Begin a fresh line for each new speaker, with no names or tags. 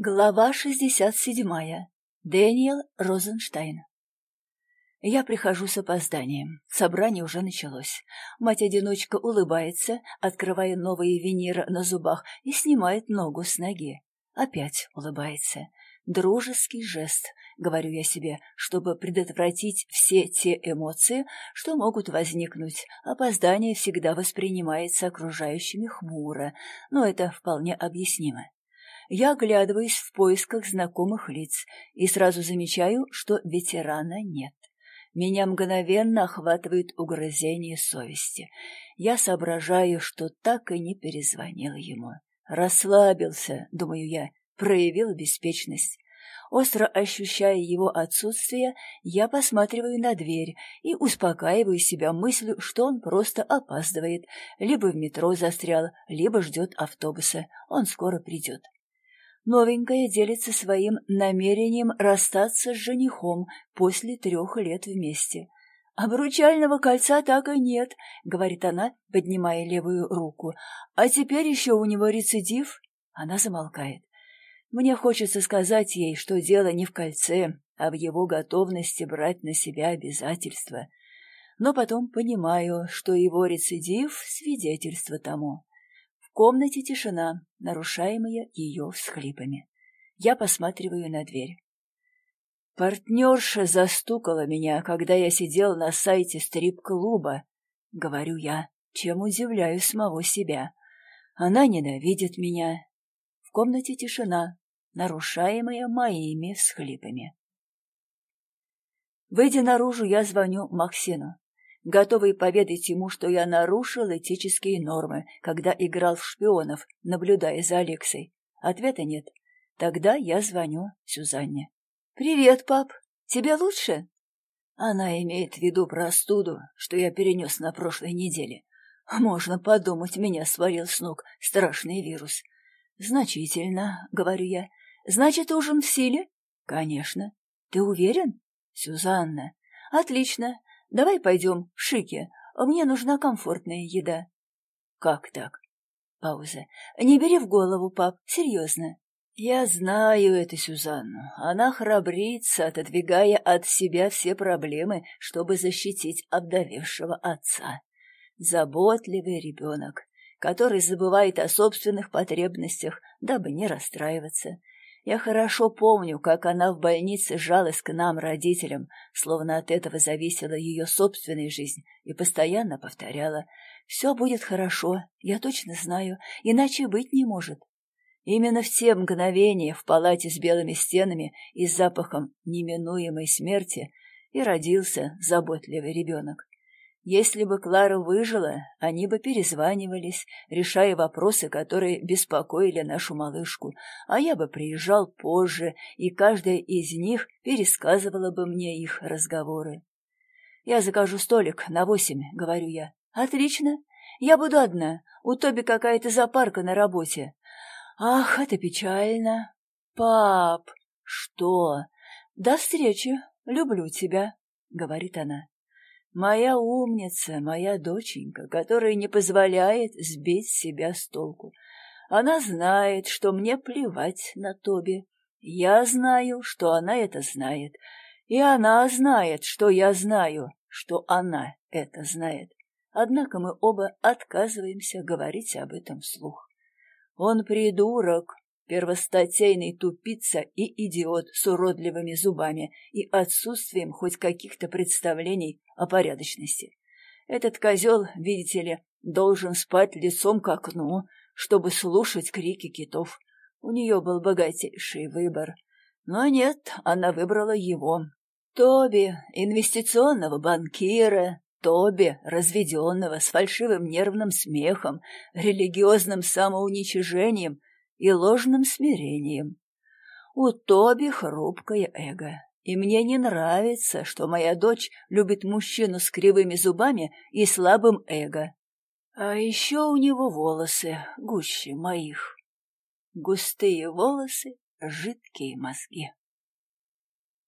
Глава 67. Дэниел Розенштайн. Я прихожу с опозданием. Собрание уже началось. Мать-одиночка улыбается, открывая новые виниры на зубах, и снимает ногу с ноги. Опять улыбается. Дружеский жест, говорю я себе, чтобы предотвратить все те эмоции, что могут возникнуть. Опоздание всегда воспринимается окружающими хмуро, но это вполне объяснимо. Я оглядываюсь в поисках знакомых лиц и сразу замечаю, что ветерана нет. Меня мгновенно охватывает угрызение совести. Я соображаю, что так и не перезвонил ему. Расслабился, думаю я, проявил беспечность. Остро ощущая его отсутствие, я посматриваю на дверь и успокаиваю себя мыслью, что он просто опаздывает, либо в метро застрял, либо ждет автобуса. Он скоро придет новенькая делится своим намерением расстаться с женихом после трех лет вместе. «Обручального кольца так и нет», — говорит она, поднимая левую руку. «А теперь еще у него рецидив?» Она замолкает. Мне хочется сказать ей, что дело не в кольце, а в его готовности брать на себя обязательства. Но потом понимаю, что его рецидив — свидетельство тому комнате тишина, нарушаемая ее всхлипами. Я посматриваю на дверь. Партнерша застукала меня, когда я сидел на сайте стрип-клуба, говорю я, чем удивляю самого себя. Она ненавидит меня. В комнате тишина, нарушаемая моими всхлипами. Выйдя наружу, я звоню Максину готовый поведать ему, что я нарушил этические нормы, когда играл в шпионов, наблюдая за Алексой. Ответа нет. Тогда я звоню Сюзанне. «Привет, пап. Тебе лучше?» Она имеет в виду простуду, что я перенес на прошлой неделе. Можно подумать, меня свалил с ног страшный вирус. «Значительно», — говорю я. «Значит, ужин в силе?» «Конечно. Ты уверен?» «Сюзанна». «Отлично. Давай пойдем в шике. Мне нужна комфортная еда. Как так? Пауза. Не бери в голову, пап, серьезно. Я знаю эту Сюзанну. Она храбрится, отодвигая от себя все проблемы, чтобы защитить обдавевшего отца. Заботливый ребенок, который забывает о собственных потребностях, дабы не расстраиваться, я хорошо помню, как она в больнице жалась к нам, родителям, словно от этого зависела ее собственная жизнь, и постоянно повторяла «Все будет хорошо, я точно знаю, иначе быть не может». Именно в те мгновения в палате с белыми стенами и запахом неминуемой смерти и родился заботливый ребенок. Если бы Клара выжила, они бы перезванивались, решая вопросы, которые беспокоили нашу малышку, а я бы приезжал позже, и каждая из них пересказывала бы мне их разговоры. «Я закажу столик на восемь», — говорю я. «Отлично. Я буду одна. У Тоби какая-то запарка на работе». «Ах, это печально». «Пап!» «Что?» «До встречи. Люблю тебя», — говорит она. Моя умница, моя доченька, которая не позволяет сбить себя с толку. Она знает, что мне плевать на Тоби. Я знаю, что она это знает. И она знает, что я знаю, что она это знает. Однако мы оба отказываемся говорить об этом вслух. Он придурок, первостатейный тупица и идиот с уродливыми зубами и отсутствием хоть каких-то представлений о порядочности. Этот козел, видите ли, должен спать лицом к окну, чтобы слушать крики китов. У нее был богатейший выбор. Но нет, она выбрала его. Тоби, инвестиционного банкира, Тоби, разведенного, с фальшивым нервным смехом, религиозным самоуничижением и ложным смирением. У Тоби хрупкое эго, и мне не нравится, что моя дочь любит мужчину с кривыми зубами и слабым эго. А еще у него волосы гуще моих. Густые волосы, жидкие мозги.